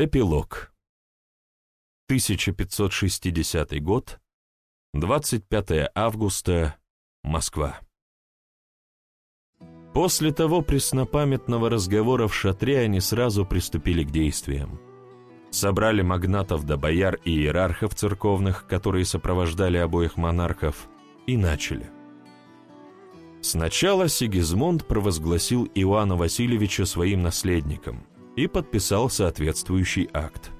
Эпилог. 1560 год, 25 августа, Москва. После того преснопамятного разговора в шатре они сразу приступили к действиям. Собрали магнатов до бояр и иерархов церковных, которые сопровождали обоих монархов, и начали. Сначала Сигизмунд провозгласил Иоанна Васильевича своим наследником – и подписал соответствующий акт.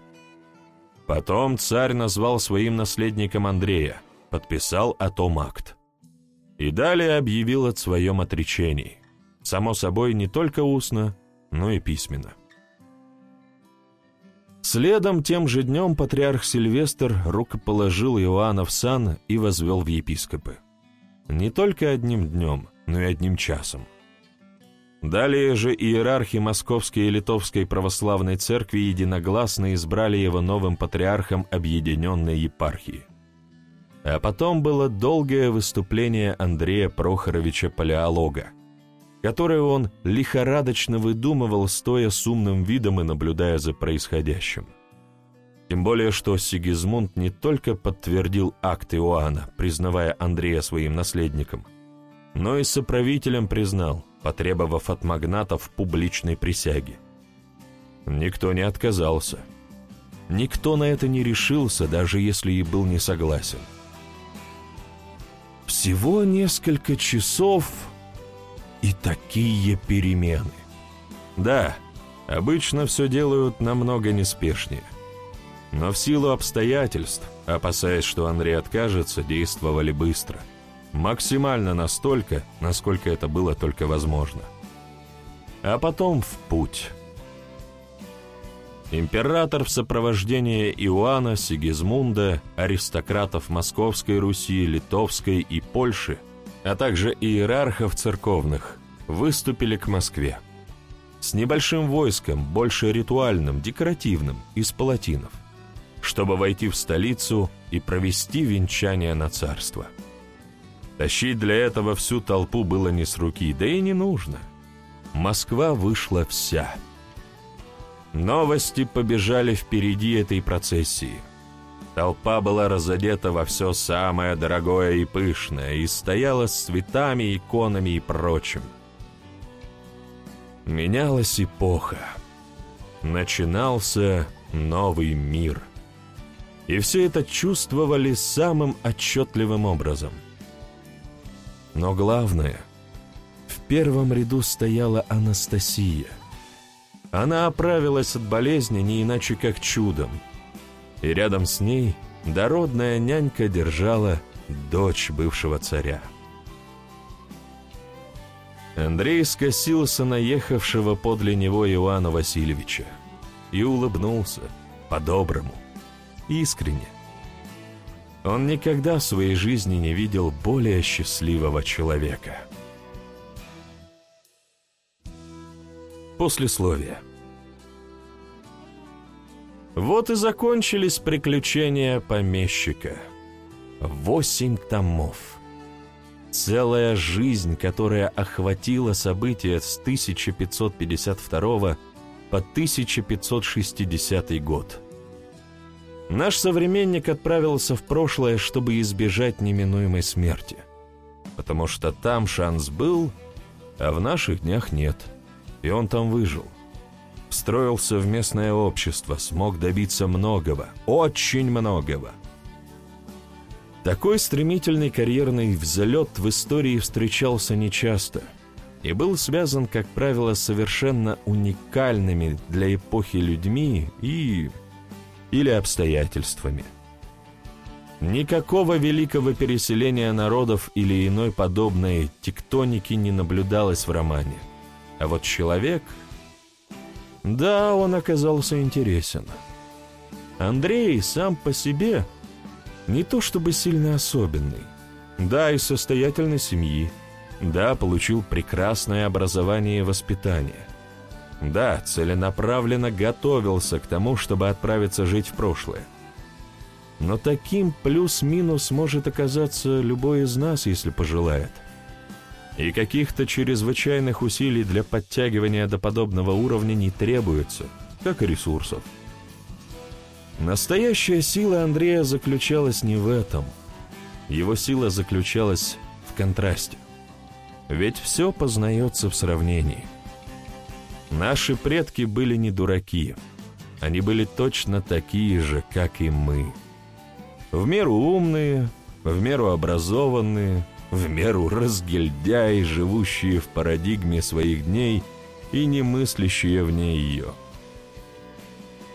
Потом царь назвал своим наследником Андрея, подписал о том акт. И далее объявил о своем отречении, само собой не только устно, но и письменно. Следом тем же днем патриарх Сильвестр рукоположил Иоанна в сан и возвел в епископы. Не только одним днем, но и одним часом. Далее же иерархи Московской и Литовской православной церкви единогласно избрали его новым патриархом объединенной епархии. А потом было долгое выступление Андрея Прохоровича Палеолога, которое он лихорадочно выдумывал, стоя с умным видом и наблюдая за происходящим. Тем более, что Сигизмунд не только подтвердил акт Иоанна, признавая Андрея своим наследником, но и соправителем признал, потребовав от магнатов публичной присяги. Никто не отказался. Никто на это не решился, даже если и был не согласен. Всего несколько часов и такие перемены. Да, обычно все делают намного неспешнее. Но в силу обстоятельств, опасаясь, что Андрей откажется, действовали быстро – Максимально настолько, насколько это было только возможно. А потом в путь. Император в сопровождении Иоанна, Сигизмунда, аристократов Московской Руси, Литовской и Польши, а также иерархов церковных, выступили к Москве. С небольшим войском, больше ритуальным, декоративным, из палатинов, чтобы войти в столицу и провести венчание на царство. Тащить для этого всю толпу было не с руки, да и не нужно. Москва вышла вся. Новости побежали впереди этой процессии. Толпа была разодета во все самое дорогое и пышное и стояла с цветами, иконами и прочим. Менялась эпоха. Начинался новый мир. И все это чувствовали самым отчетливым образом – но главное, в первом ряду стояла Анастасия. Она оправилась от болезни не иначе как чудом, и рядом с ней дородная нянька держала дочь бывшего царя. Андрей скосился на ехавшего подле него Иоанна Васильевича и улыбнулся по-доброму, искренне. Он никогда в своей жизни не видел более счастливого человека. Послесловие. Вот и закончились приключения помещика. Восемь томов. Целая жизнь, которая охватила события с 1552 по 1560 год. Наш современник отправился в прошлое, чтобы избежать неминуемой смерти. Потому что там шанс был, а в наших днях нет. И он там выжил. Встроился в местное общество, смог добиться многого, очень многого. Такой стремительный карьерный взлет в истории встречался нечасто и был связан, как правило, совершенно уникальными для эпохи людьми и или обстоятельствами. Никакого великого переселения народов или иной подобной тектоники не наблюдалось в романе. А вот человек... Да, он оказался интересен. Андрей сам по себе не то чтобы сильно особенный. Да, из состоятельной семьи. Да, получил прекрасное образование и воспитание. Да, целенаправленно готовился к тому, чтобы отправиться жить в прошлое. Но таким плюс-минус может оказаться любой из нас, если пожелает. И каких-то чрезвычайных усилий для подтягивания до подобного уровня не требуется, как и ресурсов. Настоящая сила Андрея заключалась не в этом. Его сила заключалась в контрасте. Ведь все познается в сравнении. Наши предки были не дураки. Они были точно такие же, как и мы. В меру умные, в меру образованные, в меру разгильдяи, живущие в парадигме своих дней и не мыслящие вне ее.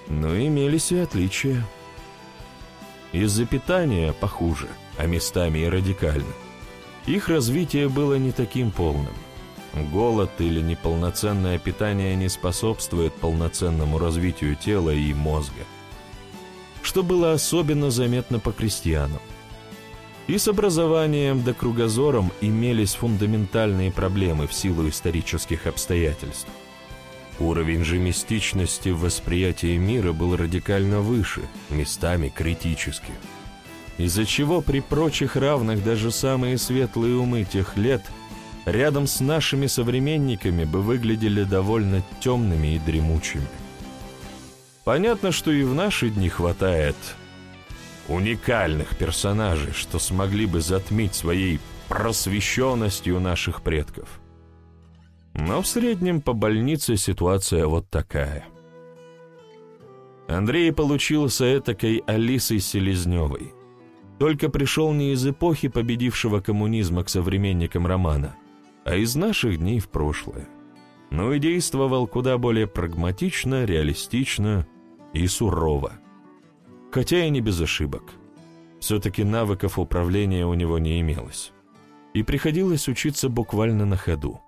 Но имелись и отличия. Из-за питания похуже, а местами и радикально. Их развитие было не таким полным. Голод или неполноценное питание не способствует полноценному развитию тела и мозга, что было особенно заметно по крестьянам. И с образованием да кругозором имелись фундаментальные проблемы в силу исторических обстоятельств. Уровень же мистичности в восприятии мира был радикально выше, местами критически. Из-за чего при прочих равных даже самые светлые умы тех лет рядом с нашими современниками бы выглядели довольно темными и дремучими. Понятно, что и в наши дни хватает уникальных персонажей, что смогли бы затмить своей просвещенностью наших предков. Но в среднем по больнице ситуация вот такая. Андрей получился этакой Алисой Селезневой. Только пришел не из эпохи победившего коммунизма к современникам романа, а из наших дней в прошлое. Но и действовал куда более прагматично, реалистично и сурово хотя и не без ошибок. Все-таки навыков управления у него не имелось. И приходилось учиться буквально на ходу,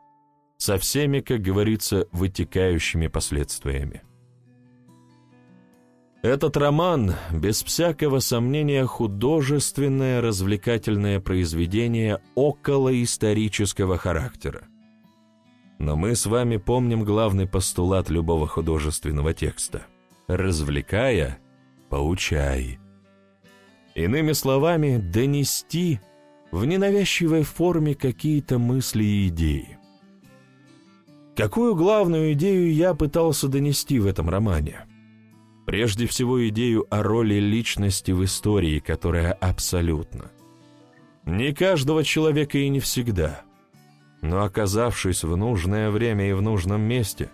со всеми, как говорится, вытекающими последствиями. Этот роман, без всякого сомнения, художественное развлекательное произведение около исторического характера. Но мы с вами помним главный постулат любого художественного текста. Развлекая, поучай. Иными словами, донести в ненавязчивой форме какие-то мысли и идеи. Какую главную идею я пытался донести в этом романе? Прежде всего идею о роли личности в истории, которая абсолютно. Не каждого человека и не всегда. Но оказавшись в нужное время и в нужном месте,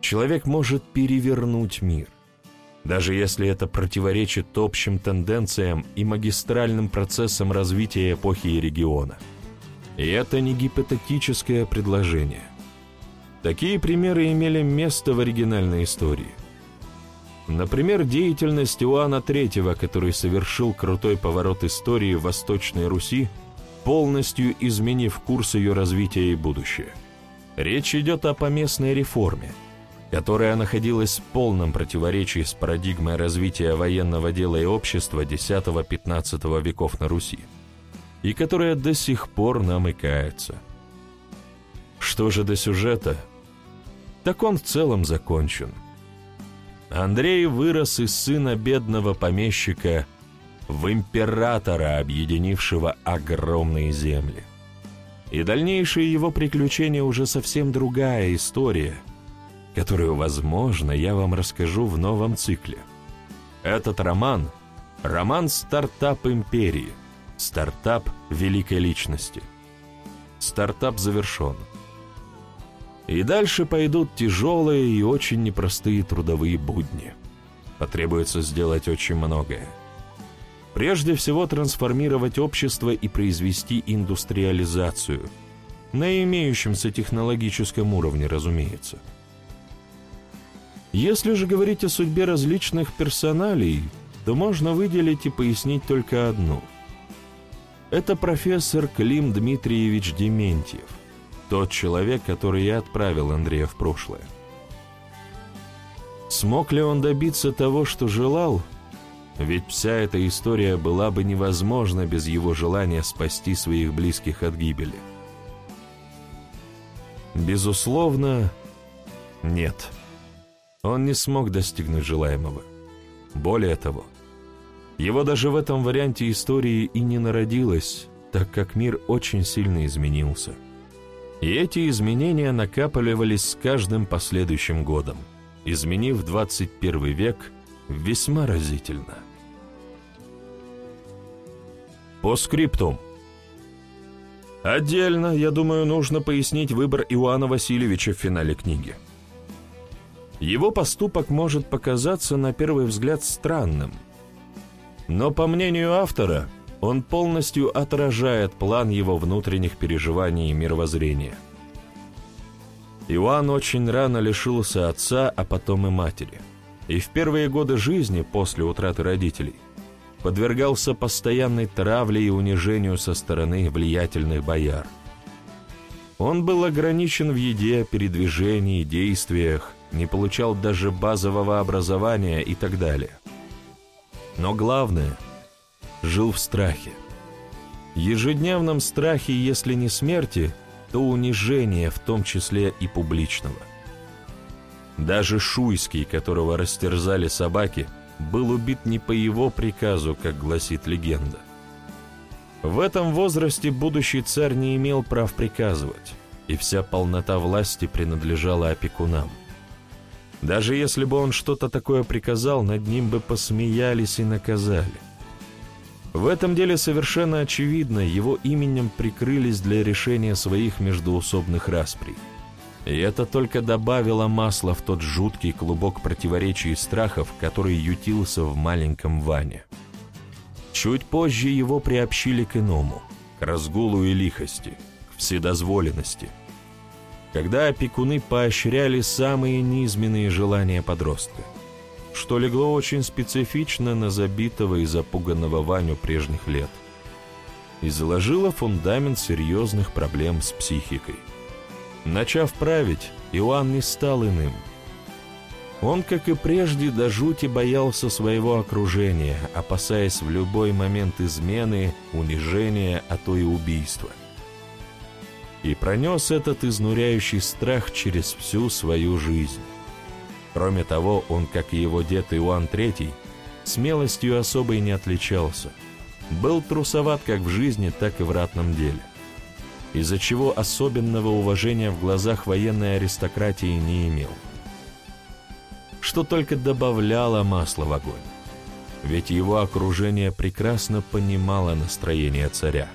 человек может перевернуть мир даже если это противоречит общим тенденциям и магистральным процессам развития эпохи и региона. И это не гипотетическое предложение. Такие примеры имели место в оригинальной истории. Например, деятельность Иоанна III, который совершил крутой поворот истории Восточной Руси, полностью изменив курс ее развития и будущее. Речь идет о поместной реформе – которая находилась в полном противоречии с парадигмой развития военного дела и общества X-XV веков на Руси, и которая до сих пор намыкается. Что же до сюжета? Так он в целом закончен. Андрей вырос из сына бедного помещика в императора, объединившего огромные земли. И дальнейшие его приключения уже совсем другая история – которую, возможно, я вам расскажу в новом цикле. Этот роман – роман «Стартап империи», стартап великой личности. Стартап завершен. И дальше пойдут тяжелые и очень непростые трудовые будни. Потребуется сделать очень многое. Прежде всего трансформировать общество и произвести индустриализацию. На имеющемся технологическом уровне, разумеется. Если же говорить о судьбе различных персоналей, то можно выделить и пояснить только одну. Это профессор Клим Дмитриевич Дементьев, тот человек, который я отправил Андрея в прошлое. Смог ли он добиться того, что желал? Ведь вся эта история была бы невозможна без его желания спасти своих близких от гибели. Безусловно, нет. Он не смог достигнуть желаемого. Более того, его даже в этом варианте истории и не народилось, так как мир очень сильно изменился. И эти изменения накапливались с каждым последующим годом, изменив 21 век весьма разительно. По скриптум. Отдельно, я думаю, нужно пояснить выбор Иоанна Васильевича в финале книги. Его поступок может показаться на первый взгляд странным, но, по мнению автора, он полностью отражает план его внутренних переживаний и мировоззрения. Иоанн очень рано лишился отца, а потом и матери. И в первые годы жизни, после утраты родителей, подвергался постоянной травле и унижению со стороны влиятельных бояр. Он был ограничен в еде, передвижении, действиях, не получал даже базового образования и так далее. Но главное, жил в страхе. Ежедневном страхе, если не смерти, то унижения, в том числе и публичного. Даже Шуйский, которого растерзали собаки, был убит не по его приказу, как гласит легенда. В этом возрасте будущий царь не имел прав приказывать, и вся полнота власти принадлежала опекунам. Даже если бы он что-то такое приказал, над ним бы посмеялись и наказали. В этом деле совершенно очевидно, его именем прикрылись для решения своих междуусобных расприй. И это только добавило масла в тот жуткий клубок противоречий и страхов, который ютился в маленьком Ване. Чуть позже его приобщили к иному, к разгулу и лихости, к вседозволенности. Когда опекуны поощряли самые низменные желания подростка, что легло очень специфично на забитого и запуганного Ваню прежних лет и заложило фундамент серьезных проблем с психикой. Начав править, Иоанн не стал иным. Он, как и прежде, до жути боялся своего окружения, опасаясь в любой момент измены, унижения, а то и убийства. И пронес этот изнуряющий страх через всю свою жизнь. Кроме того, он, как и его дед Иоанн III, смелостью особой не отличался. Был трусоват как в жизни, так и в ратном деле из-за чего особенного уважения в глазах военной аристократии не имел. Что только добавляло масла в огонь. Ведь его окружение прекрасно понимало настроение царя.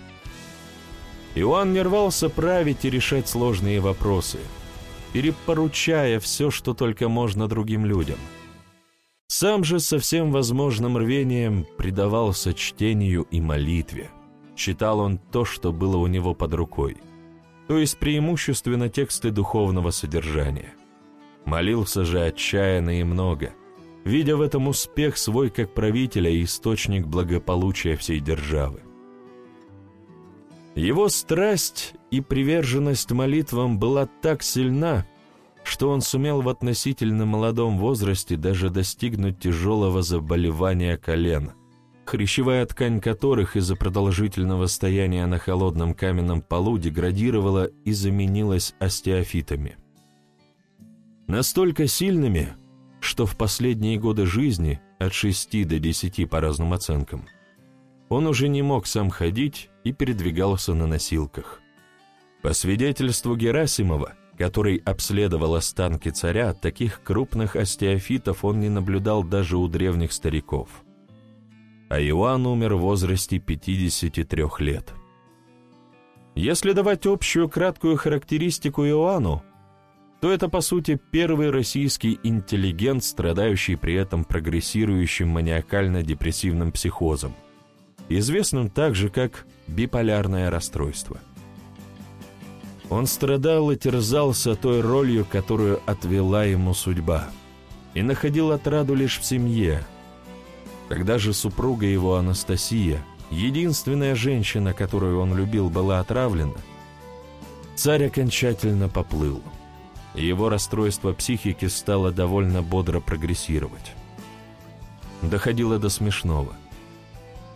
Иоанн не рвался править и решать сложные вопросы, перепоручая все, что только можно другим людям. Сам же со всем возможным рвением предавался чтению и молитве – Читал он то, что было у него под рукой, то есть преимущественно тексты духовного содержания. Молился же отчаянно и много, видя в этом успех свой как правителя и источник благополучия всей державы. Его страсть и приверженность молитвам была так сильна, что он сумел в относительно молодом возрасте даже достигнуть тяжелого заболевания колена – хрящевая ткань которых из-за продолжительного стояния на холодном каменном полу деградировала и заменилась остеофитами. Настолько сильными, что в последние годы жизни, от 6 до 10 по разным оценкам, он уже не мог сам ходить и передвигался на носилках. По свидетельству Герасимова, который обследовал останки царя, таких крупных остеофитов он не наблюдал даже у древних стариков – а Иоанн умер в возрасте 53 лет. Если давать общую краткую характеристику Иоанну, то это, по сути, первый российский интеллигент, страдающий при этом прогрессирующим маниакально-депрессивным психозом, известным также как биполярное расстройство. Он страдал и терзался той ролью, которую отвела ему судьба, и находил отраду лишь в семье, когда же супруга его Анастасия, единственная женщина, которую он любил, была отравлена, царь окончательно поплыл. Его расстройство психики стало довольно бодро прогрессировать. Доходило до смешного.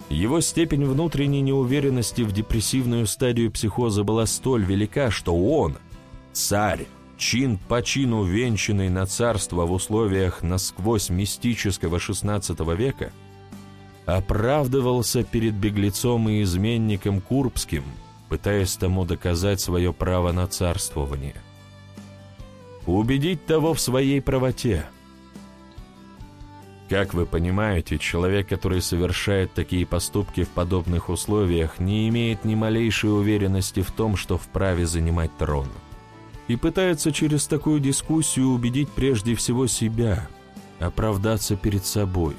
Его степень внутренней неуверенности в депрессивную стадию психоза была столь велика, что он, царь, чин по чину венчанный на царство в условиях насквозь мистического XVI века, оправдывался перед беглецом и изменником Курбским, пытаясь тому доказать свое право на царствование. Убедить того в своей правоте. Как вы понимаете, человек, который совершает такие поступки в подобных условиях, не имеет ни малейшей уверенности в том, что вправе занимать трон. И пытается через такую дискуссию убедить прежде всего себя, оправдаться перед собой.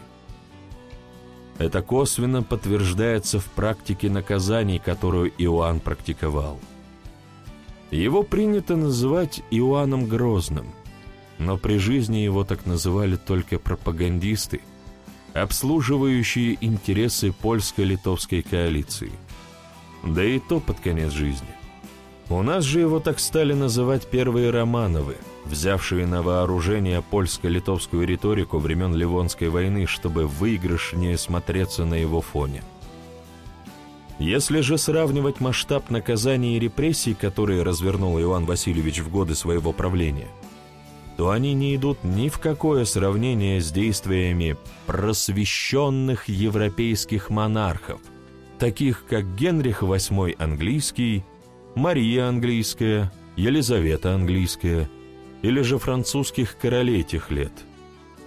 Это косвенно подтверждается в практике наказаний, которую Иоанн практиковал. Его принято называть Иоанном Грозным, но при жизни его так называли только пропагандисты, обслуживающие интересы польско-литовской коалиции. Да и то под конец жизни. У нас же его так стали называть первые Романовы, взявшие на вооружение польско-литовскую риторику времен Ливонской войны, чтобы выигрышнее смотреться на его фоне. Если же сравнивать масштаб наказаний и репрессий, которые развернул Иван Васильевич в годы своего правления, то они не идут ни в какое сравнение с действиями просвещенных европейских монархов, таких как Генрих VIII английский, Мария английская, Елизавета английская, или же французских королей тех лет,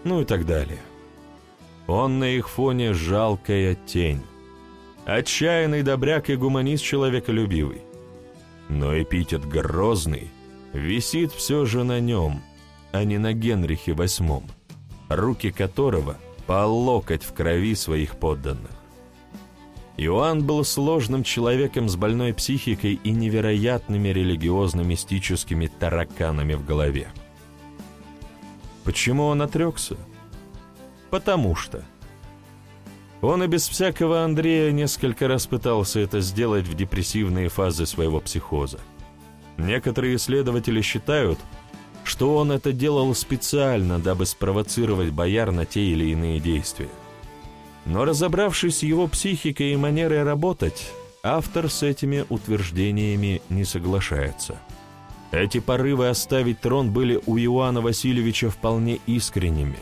ну и так далее. Он на их фоне жалкая тень, Отчаянный добряк и гуманист человеколюбивый. Но эпитет «грозный» висит все же на нем, а не на Генрихе VIII, руки которого по локоть в крови своих подданных. Иоанн был сложным человеком с больной психикой и невероятными религиозно-мистическими тараканами в голове. Почему он отрекся? Потому что он и без всякого Андрея несколько раз пытался это сделать в депрессивные фазы своего психоза. Некоторые исследователи считают, что он это делал специально, дабы спровоцировать бояр на те или иные действия. Но разобравшись с его психикой и манерой работать, автор с этими утверждениями не соглашается. Эти порывы оставить трон были у Иоанна Васильевича вполне искренними.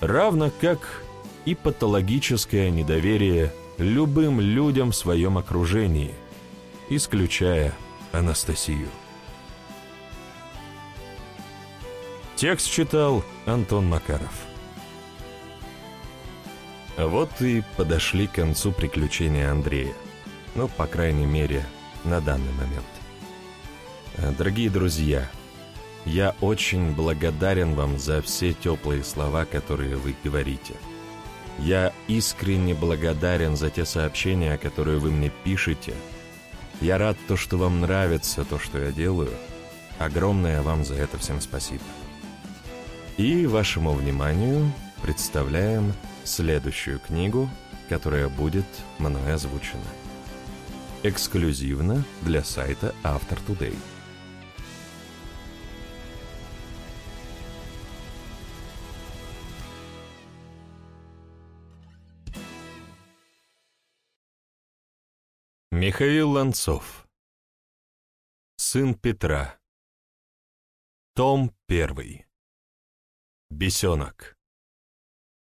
Равно как и патологическое недоверие любым людям в своем окружении, исключая Анастасию. Текст читал Антон Макаров. Вот и подошли к концу приключения Андрея. Ну, по крайней мере, на данный момент. Дорогие друзья, я очень благодарен вам за все теплые слова, которые вы говорите. Я искренне благодарен за те сообщения, которые вы мне пишете. Я рад то, что вам нравится то, что я делаю. Огромное вам за это всем спасибо. И вашему вниманию представляем следующую книгу, которая будет мной озвучена. Эксклюзивно для сайта Автор Today. Михаил Ланцов Сын Петра Том 1 Бесенок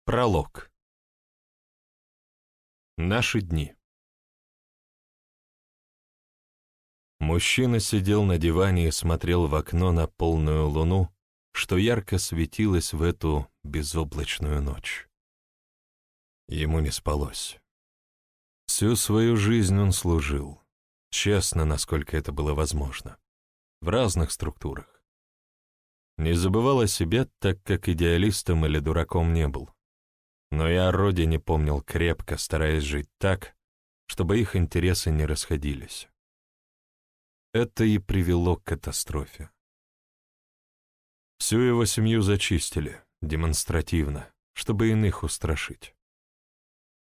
Пролог Наши дни Мужчина сидел на диване и смотрел в окно на полную луну, что ярко светилось в эту безоблачную ночь. Ему не спалось. Всю свою жизнь он служил, честно, насколько это было возможно, в разных структурах. Не забывал о себе, так как идеалистом или дураком не был. Но и о родине помнил крепко, стараясь жить так, чтобы их интересы не расходились. Это и привело к катастрофе. Всю его семью зачистили, демонстративно, чтобы иных устрашить.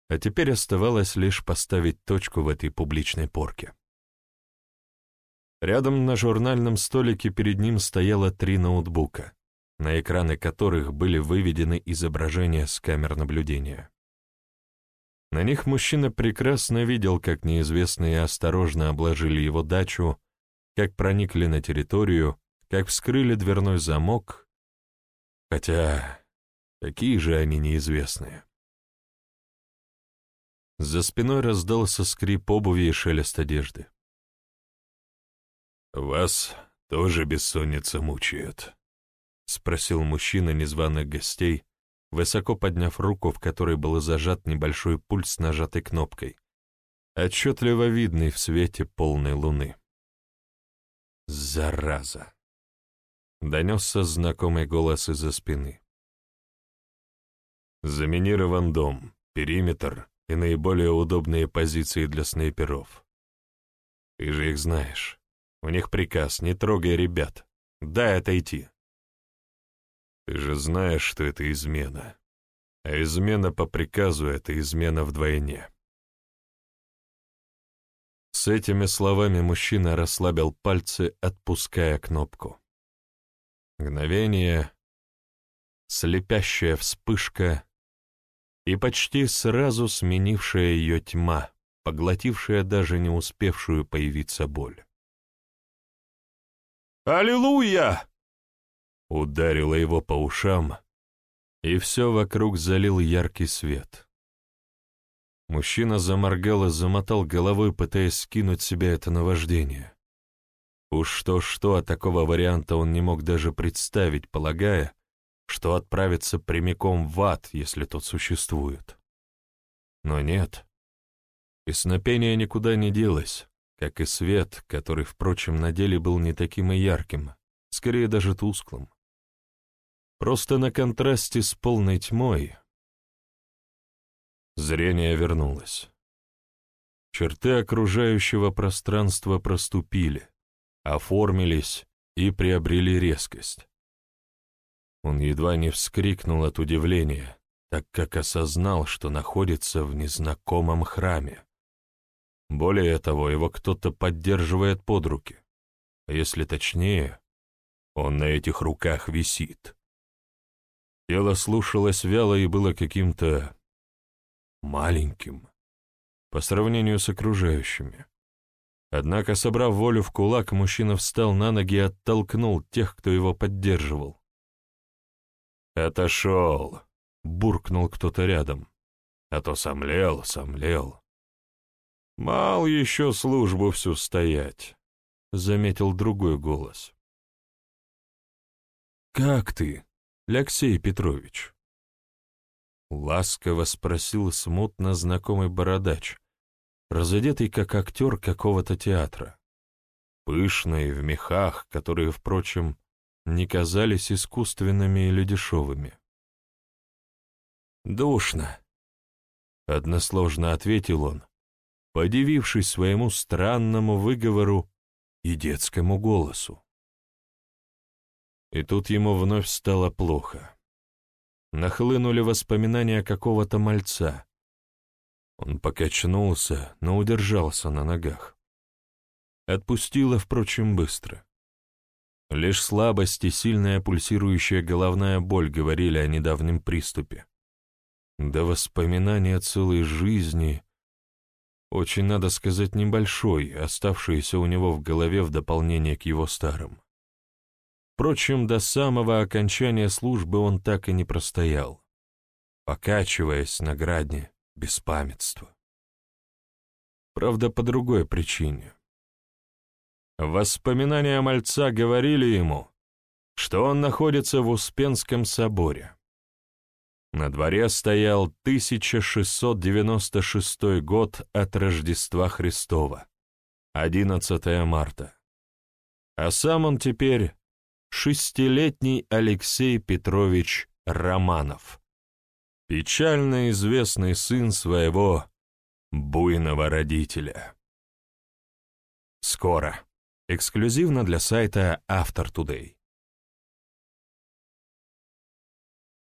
А теперь оставалось лишь поставить точку в этой публичной порке. Рядом на журнальном столике перед ним стояло три ноутбука, на экраны которых были выведены изображения с камер наблюдения. На них мужчина прекрасно видел, как неизвестные осторожно обложили его дачу, как проникли на территорию, как вскрыли дверной замок, хотя какие же они неизвестные. За спиной раздался скрип обуви и шелест одежды. «Вас тоже бессонница мучает?» — спросил мужчина незваных гостей, высоко подняв руку, в которой был зажат небольшой пульс с нажатой кнопкой, отчетливо видный в свете полной луны. «Зараза!» — донесся знакомый голос из-за спины. «Заминирован дом, периметр и наиболее удобные позиции для снайперов. Ты же их знаешь. У них приказ «не трогай ребят, дай отойти». Ты же знаешь, что это измена. А измена по приказу — это измена вдвойне. С этими словами мужчина расслабил пальцы, отпуская кнопку. Мгновение, слепящая вспышка и почти сразу сменившая ее тьма, поглотившая даже не успевшую появиться боль. «Аллилуйя!» Ударило его по ушам, и все вокруг залил яркий свет. Мужчина заморгал и замотал головой, пытаясь скинуть себе это наваждение. Уж что-что, а такого варианта он не мог даже представить, полагая, что отправится прямиком в ад, если тот существует. Но нет. Песнопение никуда не делось, как и свет, который, впрочем, на деле был не таким и ярким, скорее даже тусклым. Просто на контрасте с полной тьмой зрение вернулось. Черты окружающего пространства проступили, оформились и приобрели резкость. Он едва не вскрикнул от удивления, так как осознал, что находится в незнакомом храме. Более того, его кто-то поддерживает под руки. А если точнее, он на этих руках висит. Тело слушалось вяло и было каким-то маленьким по сравнению с окружающими. Однако, собрав волю в кулак, мужчина встал на ноги и оттолкнул тех, кто его поддерживал. «Отошел!» — буркнул кто-то рядом. А то сомлел, сомлел. «Мал еще службу всю стоять», — заметил другой голос. «Как ты?» Алексей Петрович?» Ласково спросил смутно знакомый бородач, разодетый как актер какого-то театра. Пышный, в мехах, которые, впрочем, не казались искусственными или дешевыми. «Душно», — односложно ответил он, подивившись своему странному выговору и детскому голосу. И тут ему вновь стало плохо. Нахлынули воспоминания какого-то мальца. Он покачнулся, но удержался на ногах. Отпустило, впрочем, быстро. Лишь слабость и сильная пульсирующая головная боль говорили о недавнем приступе. Да воспоминания целой жизни, очень, надо сказать, небольшой, оставшиеся у него в голове в дополнение к его старым. Впрочем, до самого окончания службы он так и не простоял, покачиваясь на градне беспамятства. Правда, по другой причине. Воспоминания мальца говорили ему, что он находится в Успенском соборе. На дворе стоял 1696 год от Рождества Христова, 11 марта. А сам он теперь шестилетний Алексей Петрович Романов, печально известный сын своего буйного родителя. Скоро. Эксклюзивно для сайта Автор Today.